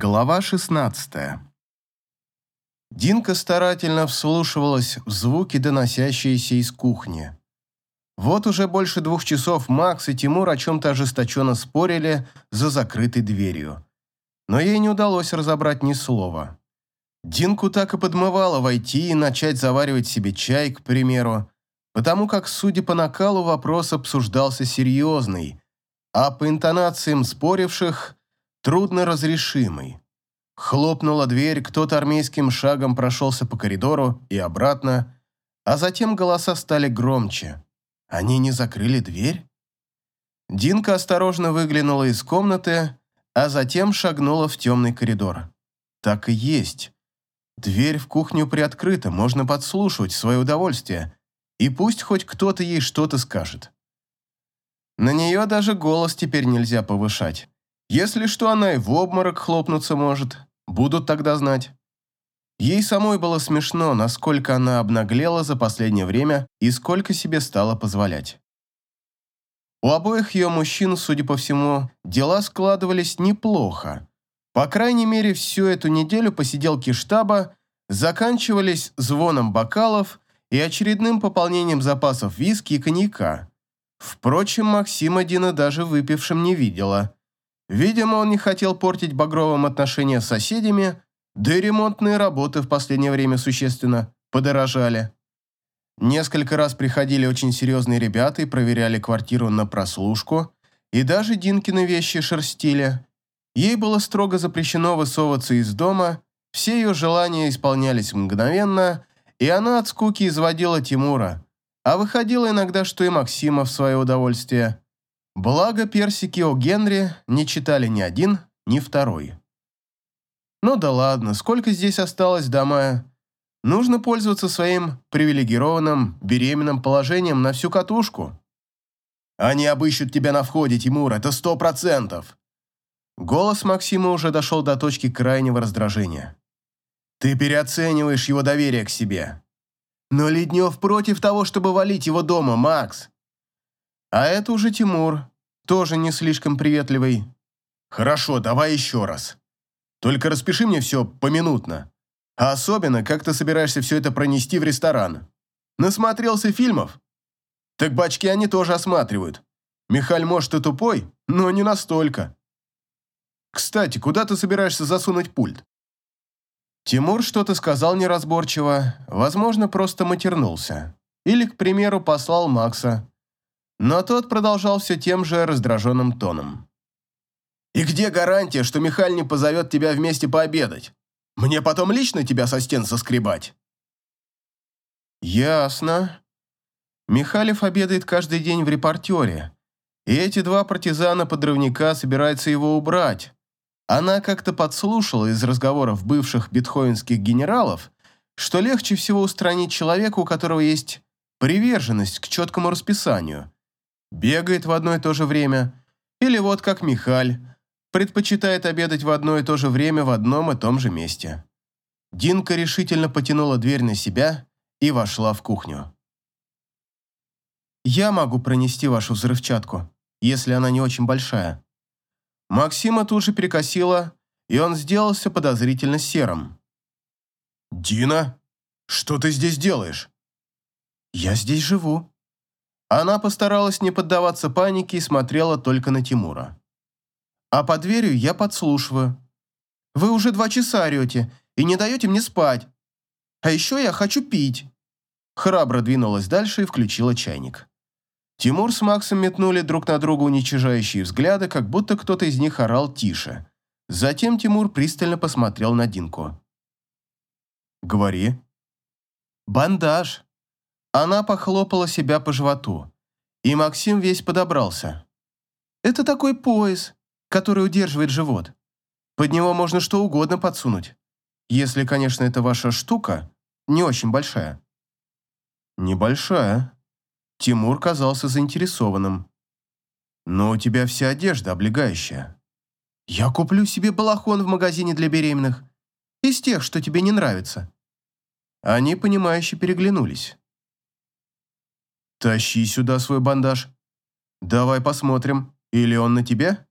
Глава 16 Динка старательно вслушивалась в звуки, доносящиеся из кухни. Вот уже больше двух часов Макс и Тимур о чем-то ожесточенно спорили за закрытой дверью. Но ей не удалось разобрать ни слова. Динку так и подмывало войти и начать заваривать себе чай, к примеру, потому как, судя по накалу, вопрос обсуждался серьезный, а по интонациям споривших трудно разрешимый. Хлопнула дверь, кто-то армейским шагом прошелся по коридору и обратно, а затем голоса стали громче. Они не закрыли дверь? Динка осторожно выглянула из комнаты, а затем шагнула в темный коридор. Так и есть. Дверь в кухню приоткрыта, можно подслушивать свое удовольствие, и пусть хоть кто-то ей что-то скажет. На нее даже голос теперь нельзя повышать. Если что, она и в обморок хлопнуться может. Будут тогда знать. Ей самой было смешно, насколько она обнаглела за последнее время и сколько себе стала позволять. У обоих ее мужчин, судя по всему, дела складывались неплохо. По крайней мере, всю эту неделю посиделки штаба заканчивались звоном бокалов и очередным пополнением запасов виски и коньяка. Впрочем, Максима Дина даже выпившим не видела – Видимо, он не хотел портить Багровым отношения с соседями, да и ремонтные работы в последнее время существенно подорожали. Несколько раз приходили очень серьезные ребята и проверяли квартиру на прослушку, и даже Динкины вещи шерстили. Ей было строго запрещено высовываться из дома, все ее желания исполнялись мгновенно, и она от скуки изводила Тимура, а выходила иногда, что и Максима в свое удовольствие. Благо, персики о Генри не читали ни один, ни второй. Ну да ладно, сколько здесь осталось до мая? Нужно пользоваться своим привилегированным беременным положением на всю катушку. Они обыщут тебя на входе, Тимур, это сто процентов. Голос Максима уже дошел до точки крайнего раздражения. Ты переоцениваешь его доверие к себе. Но Леднев против того, чтобы валить его дома, Макс. А это уже Тимур, тоже не слишком приветливый. Хорошо, давай еще раз. Только распиши мне все поминутно. А особенно, как ты собираешься все это пронести в ресторан. Насмотрелся фильмов? Так бачки они тоже осматривают. Михаль, может, и тупой, но не настолько. Кстати, куда ты собираешься засунуть пульт? Тимур что-то сказал неразборчиво, возможно, просто матернулся. Или, к примеру, послал Макса, но тот продолжал все тем же раздраженным тоном. «И где гарантия, что Михаль не позовет тебя вместе пообедать? Мне потом лично тебя со стен соскребать?» «Ясно. Михалев обедает каждый день в репортере, и эти два партизана-подрывника собираются его убрать. Она как-то подслушала из разговоров бывших бетховенских генералов, что легче всего устранить человека, у которого есть приверженность к четкому расписанию, бегает в одно и то же время, или вот как Михаль, предпочитает обедать в одно и то же время в одном и том же месте. Динка решительно потянула дверь на себя и вошла в кухню. «Я могу пронести вашу взрывчатку, если она не очень большая». Максима тут же перекосила, и он сделался подозрительно серым. «Дина, что ты здесь делаешь?» «Я здесь живу», она постаралась не поддаваться панике и смотрела только на Тимура. «А под дверью я подслушиваю. Вы уже два часа орете и не даете мне спать. А еще я хочу пить». Храбро двинулась дальше и включила чайник. Тимур с Максом метнули друг на друга уничижающие взгляды, как будто кто-то из них орал тише. Затем Тимур пристально посмотрел на Динку. «Говори». «Бандаж», она похлопала себя по животу, и Максим весь подобрался. «Это такой пояс, который удерживает живот. Под него можно что угодно подсунуть. Если, конечно, эта ваша штука не очень большая». «Небольшая». Тимур казался заинтересованным. «Но у тебя вся одежда облегающая». «Я куплю себе балахон в магазине для беременных. Из тех, что тебе не нравится». Они, понимающе переглянулись. «Тащи сюда свой бандаж. Давай посмотрим, или он на тебе?»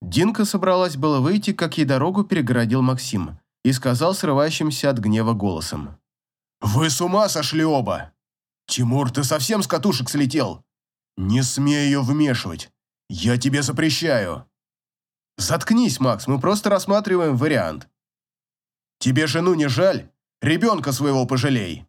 Динка собралась было выйти, как ей дорогу перегородил Максим и сказал срывающимся от гнева голосом. «Вы с ума сошли оба! Тимур, ты совсем с катушек слетел? Не смей ее вмешивать! Я тебе запрещаю!» «Заткнись, Макс, мы просто рассматриваем вариант. Тебе жену не жаль? Ребенка своего пожалей!»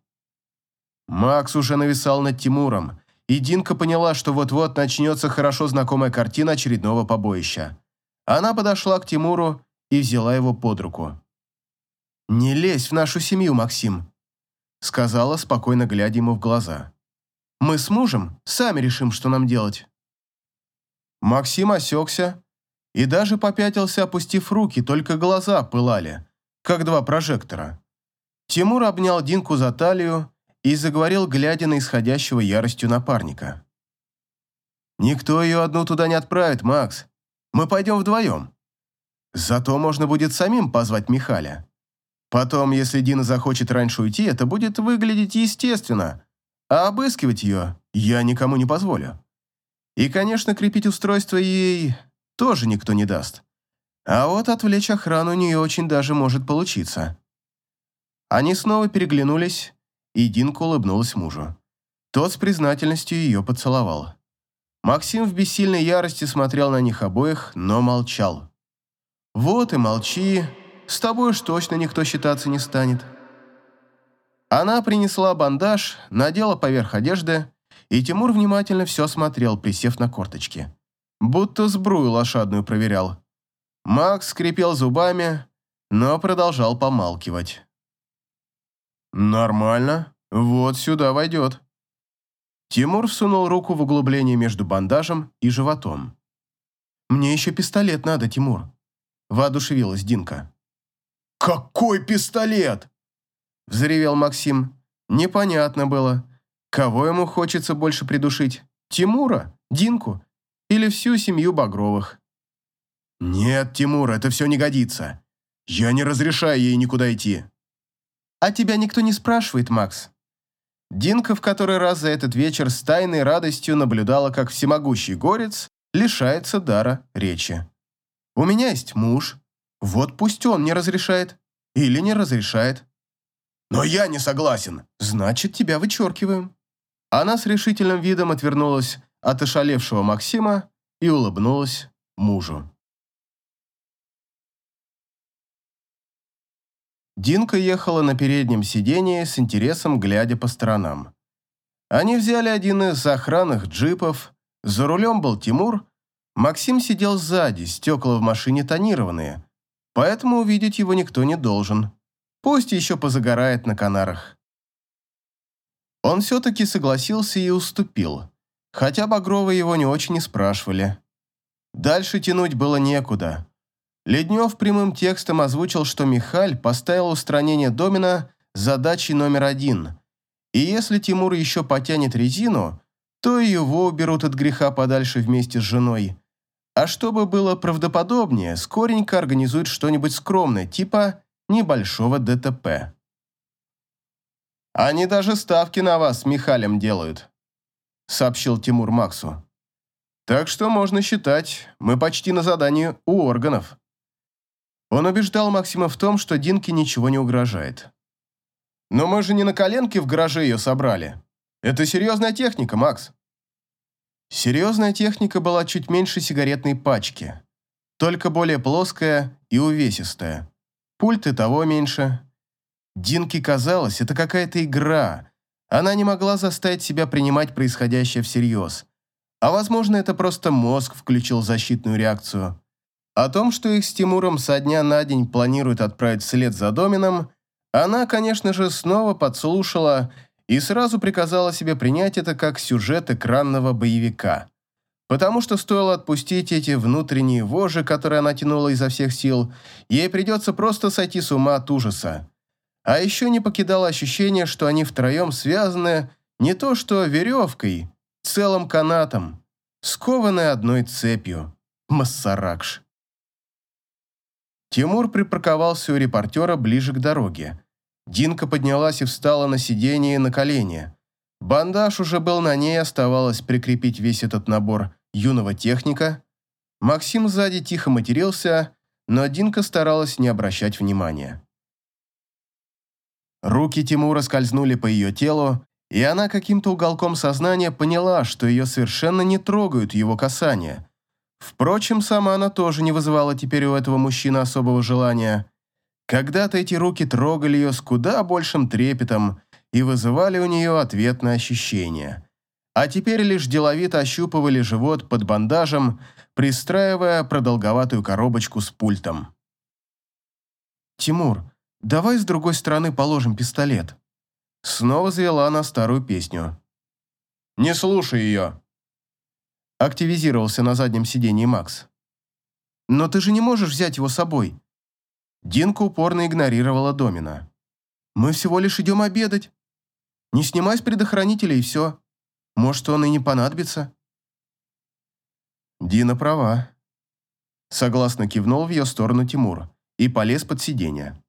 Макс уже нависал над Тимуром, и Динка поняла, что вот-вот начнется хорошо знакомая картина очередного побоища. Она подошла к Тимуру и взяла его под руку. «Не лезь в нашу семью, Максим», — сказала, спокойно глядя ему в глаза. «Мы с мужем сами решим, что нам делать». Максим осекся и даже попятился, опустив руки, только глаза пылали, как два прожектора. Тимур обнял Динку за талию и заговорил, глядя на исходящего яростью напарника. «Никто ее одну туда не отправит, Макс. Мы пойдем вдвоем. Зато можно будет самим позвать Михаля. Потом, если Дина захочет раньше уйти, это будет выглядеть естественно, а обыскивать ее я никому не позволю. И, конечно, крепить устройство ей тоже никто не даст. А вот отвлечь охрану у нее очень даже может получиться». Они снова переглянулись, и Динка улыбнулась мужу. Тот с признательностью ее поцеловал. Максим в бессильной ярости смотрел на них обоих, но молчал. «Вот и молчи, с тобой уж точно никто считаться не станет». Она принесла бандаж, надела поверх одежды, и Тимур внимательно все смотрел, присев на корточки. Будто сбрую лошадную проверял. Макс скрипел зубами, но продолжал помалкивать. «Нормально. Вот сюда войдет». Тимур всунул руку в углубление между бандажем и животом. «Мне еще пистолет надо, Тимур», – воодушевилась Динка. «Какой пистолет?» – взревел Максим. Непонятно было, кого ему хочется больше придушить – Тимура, Динку или всю семью Багровых. «Нет, Тимур, это все не годится. Я не разрешаю ей никуда идти». «А тебя никто не спрашивает, Макс». Динка в который раз за этот вечер с тайной радостью наблюдала, как всемогущий горец лишается дара речи. «У меня есть муж. Вот пусть он не разрешает. Или не разрешает». «Но я не согласен». «Значит, тебя вычеркиваем». Она с решительным видом отвернулась от ошалевшего Максима и улыбнулась мужу. Динка ехала на переднем сидении с интересом, глядя по сторонам. Они взяли один из охранных джипов, за рулем был Тимур, Максим сидел сзади, стекла в машине тонированные, поэтому увидеть его никто не должен. Пусть еще позагорает на Канарах. Он все-таки согласился и уступил, хотя Багрова его не очень и спрашивали. Дальше тянуть было некуда. Леднев прямым текстом озвучил, что Михаль поставил устранение Домина задачей номер один, и если Тимур еще потянет резину, то его уберут от греха подальше вместе с женой. А чтобы было правдоподобнее, скоренько организует что-нибудь скромное, типа небольшого ДТП. «Они даже ставки на вас с Михалем делают», — сообщил Тимур Максу. «Так что можно считать, мы почти на задании у органов». Он убеждал Максима в том, что Динке ничего не угрожает. «Но мы же не на коленке в гараже ее собрали. Это серьезная техника, Макс». Серьезная техника была чуть меньше сигаретной пачки, только более плоская и увесистая. Пульт и того меньше. Динке казалось, это какая-то игра. Она не могла заставить себя принимать происходящее всерьез. А возможно, это просто мозг включил защитную реакцию. О том, что их с Тимуром со дня на день планируют отправить вслед за Домином, она, конечно же, снова подслушала и сразу приказала себе принять это как сюжет экранного боевика. Потому что стоило отпустить эти внутренние вожи, которые она тянула изо всех сил, ей придется просто сойти с ума от ужаса. А еще не покидало ощущение, что они втроем связаны не то что веревкой, целым канатом, скованной одной цепью. Массаракш. Тимур припарковался у репортера ближе к дороге. Динка поднялась и встала на сиденье на колени. Бандаж уже был на ней, оставалось прикрепить весь этот набор юного техника. Максим сзади тихо матерился, но Динка старалась не обращать внимания. Руки Тимура скользнули по ее телу, и она каким-то уголком сознания поняла, что ее совершенно не трогают его касания. Впрочем, сама она тоже не вызывала теперь у этого мужчины особого желания. Когда-то эти руки трогали ее с куда большим трепетом и вызывали у нее ответное ощущение. А теперь лишь деловито ощупывали живот под бандажем, пристраивая продолговатую коробочку с пультом. «Тимур, давай с другой стороны положим пистолет». Снова завела она старую песню. «Не слушай ее!» Активизировался на заднем сидении Макс. «Но ты же не можешь взять его с собой!» Динка упорно игнорировала Домина. «Мы всего лишь идем обедать. Не снимай с предохранителя и все. Может, он и не понадобится». Дина права. Согласно кивнул в ее сторону Тимур и полез под сиденье.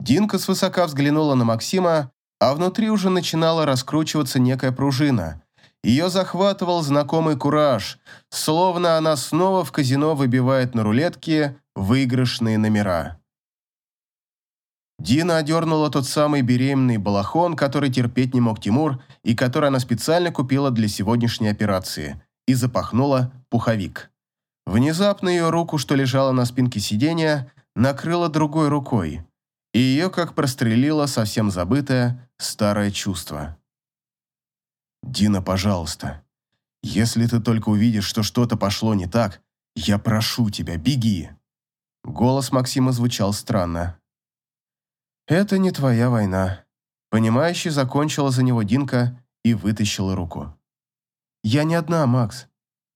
Динка свысока взглянула на Максима, а внутри уже начинала раскручиваться некая пружина. Ее захватывал знакомый кураж, словно она снова в казино выбивает на рулетке выигрышные номера. Дина одернула тот самый беременный балахон, который терпеть не мог Тимур и который она специально купила для сегодняшней операции, и запахнула пуховик. Внезапно ее руку, что лежала на спинке сиденья, накрыла другой рукой, и ее как прострелило совсем забытое старое чувство. «Дина, пожалуйста, если ты только увидишь, что что-то пошло не так, я прошу тебя, беги!» Голос Максима звучал странно. «Это не твоя война», — понимающе закончила за него Динка и вытащила руку. «Я не одна, Макс.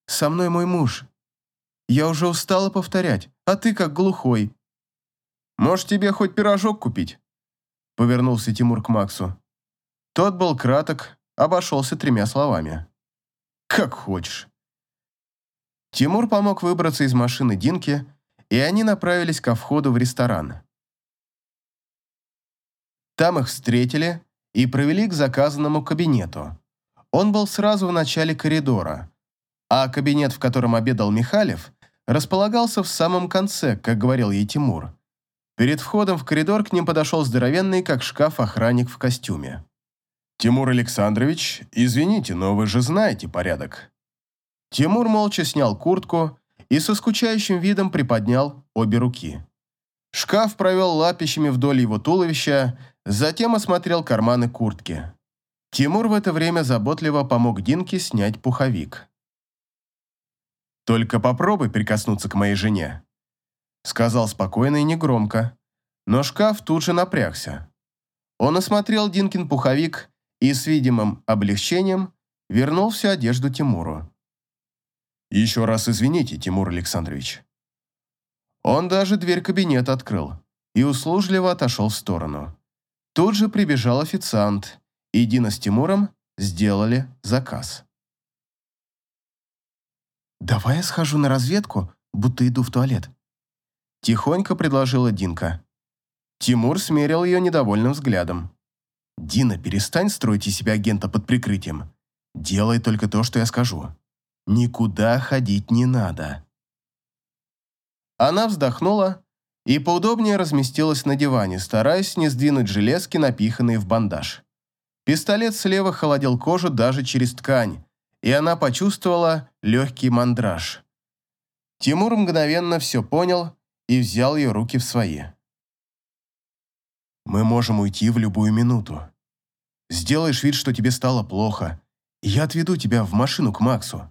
Со мной мой муж. Я уже устала повторять, а ты как глухой. Может, тебе хоть пирожок купить?» Повернулся Тимур к Максу. Тот был краток, обошелся тремя словами. «Как хочешь». Тимур помог выбраться из машины Динки, и они направились ко входу в ресторан. Там их встретили и провели к заказанному кабинету. Он был сразу в начале коридора, а кабинет, в котором обедал Михалев, располагался в самом конце, как говорил ей Тимур. Перед входом в коридор к ним подошел здоровенный, как шкаф, охранник в костюме. «Тимур Александрович, извините, но вы же знаете порядок». Тимур молча снял куртку и со скучающим видом приподнял обе руки. Шкаф провел лапищами вдоль его туловища, затем осмотрел карманы куртки. Тимур в это время заботливо помог Динке снять пуховик. «Только попробуй прикоснуться к моей жене», сказал спокойно и негромко, но шкаф тут же напрягся. Он осмотрел Динкин пуховик и с видимым облегчением вернул всю одежду Тимуру. «Еще раз извините, Тимур Александрович». Он даже дверь кабинета открыл и услужливо отошел в сторону. Тут же прибежал официант, и Дина с Тимуром сделали заказ. «Давай я схожу на разведку, будто иду в туалет», Тихонько предложила Динка. Тимур смерил ее недовольным взглядом. «Дина, перестань строить из себя агента под прикрытием. Делай только то, что я скажу. Никуда ходить не надо». Она вздохнула и поудобнее разместилась на диване, стараясь не сдвинуть железки, напиханные в бандаж. Пистолет слева холодил кожу даже через ткань, и она почувствовала легкий мандраж. Тимур мгновенно все понял и взял ее руки в свои. «Мы можем уйти в любую минуту. Сделаешь вид, что тебе стало плохо, я отведу тебя в машину к Максу.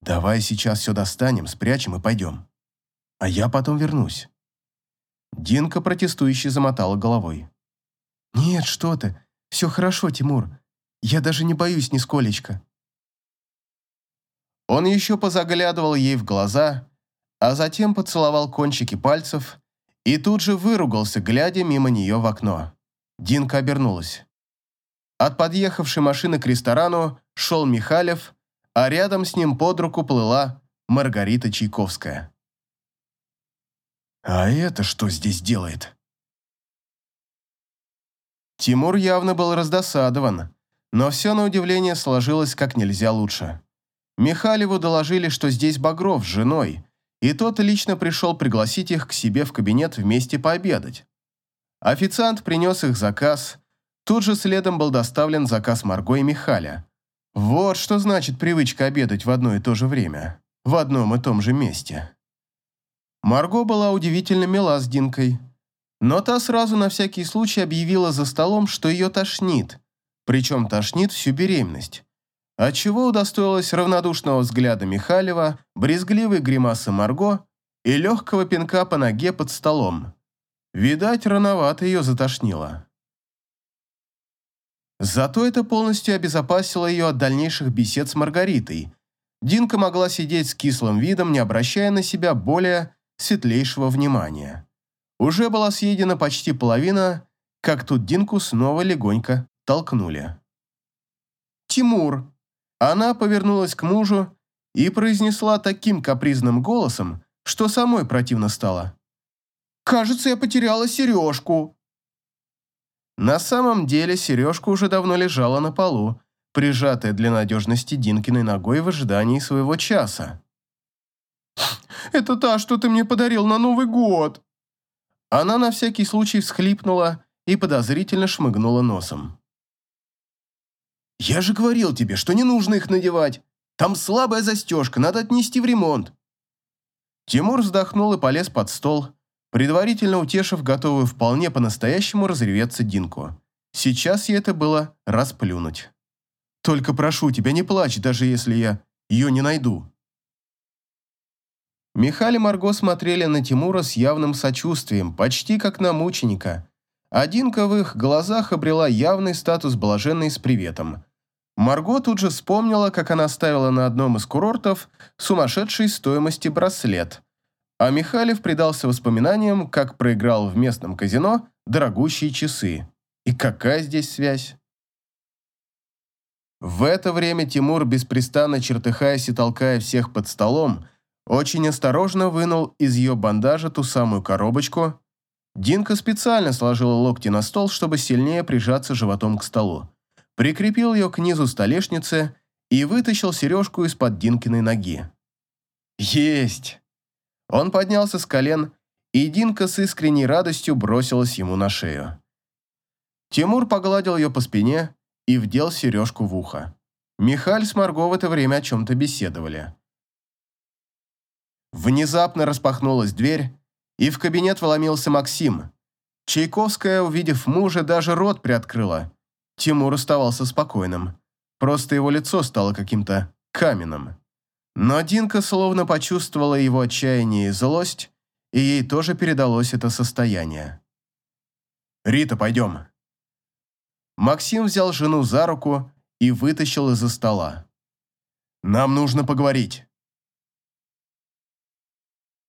Давай сейчас все достанем, спрячем и пойдем. А я потом вернусь». Динка протестующе замотала головой. «Нет, что ты, все хорошо, Тимур. Я даже не боюсь нисколечко». Он еще позаглядывал ей в глаза, а затем поцеловал кончики пальцев и тут же выругался, глядя мимо нее в окно. Динка обернулась. От подъехавшей машины к ресторану шел Михалев, а рядом с ним под руку плыла Маргарита Чайковская. «А это что здесь делает?» Тимур явно был раздосадован, но все на удивление сложилось как нельзя лучше. Михалеву доложили, что здесь Багров с женой, и тот лично пришел пригласить их к себе в кабинет вместе пообедать. Официант принес их заказ, тут же следом был доставлен заказ Марго и Михаля. Вот что значит привычка обедать в одно и то же время, в одном и том же месте. Марго была удивительно мила с Динкой, но та сразу на всякий случай объявила за столом, что ее тошнит, причем тошнит всю беременность, отчего удостоилась равнодушного взгляда Михалева, брезгливой гримасы Марго и легкого пинка по ноге под столом. Видать, рановато ее затошнило. Зато это полностью обезопасило ее от дальнейших бесед с Маргаритой. Динка могла сидеть с кислым видом, не обращая на себя более светлейшего внимания. Уже была съедена почти половина, как тут Динку снова легонько толкнули. «Тимур!» Она повернулась к мужу и произнесла таким капризным голосом, что самой противно стало. «Кажется, я потеряла сережку». На самом деле сережка уже давно лежала на полу, прижатая для надежности Динкиной ногой в ожидании своего часа. Это та, что ты мне подарил на Новый год!» Она на всякий случай всхлипнула и подозрительно шмыгнула носом. «Я же говорил тебе, что не нужно их надевать. Там слабая застежка, надо отнести в ремонт». Тимур вздохнул и полез под стол, предварительно утешив готовую вполне по-настоящему разреветься Динку. Сейчас ей это было расплюнуть. «Только прошу тебя, не плачь, даже если я ее не найду». Михаль и Марго смотрели на Тимура с явным сочувствием, почти как на мученика. Одинка в их глазах обрела явный статус блаженной с приветом. Марго тут же вспомнила, как она ставила на одном из курортов сумасшедшей стоимости браслет. А Михалев предался воспоминаниям, как проиграл в местном казино дорогущие часы. И какая здесь связь? В это время Тимур, беспрестанно чертыхаясь и толкая всех под столом, очень осторожно вынул из ее бандажа ту самую коробочку. Динка специально сложила локти на стол, чтобы сильнее прижаться животом к столу. Прикрепил ее к низу столешницы и вытащил сережку из-под Динкиной ноги. «Есть!» Он поднялся с колен, и Динка с искренней радостью бросилась ему на шею. Тимур погладил ее по спине и вдел сережку в ухо. Михаль с Марго в это время о чем-то беседовали. Внезапно распахнулась дверь, и в кабинет вломился Максим. Чайковская, увидев мужа, даже рот приоткрыла. Тимур оставался спокойным. Просто его лицо стало каким-то каменным. Но Динка словно почувствовала его отчаяние и злость, и ей тоже передалось это состояние. «Рита, пойдем». Максим взял жену за руку и вытащил из-за стола. «Нам нужно поговорить».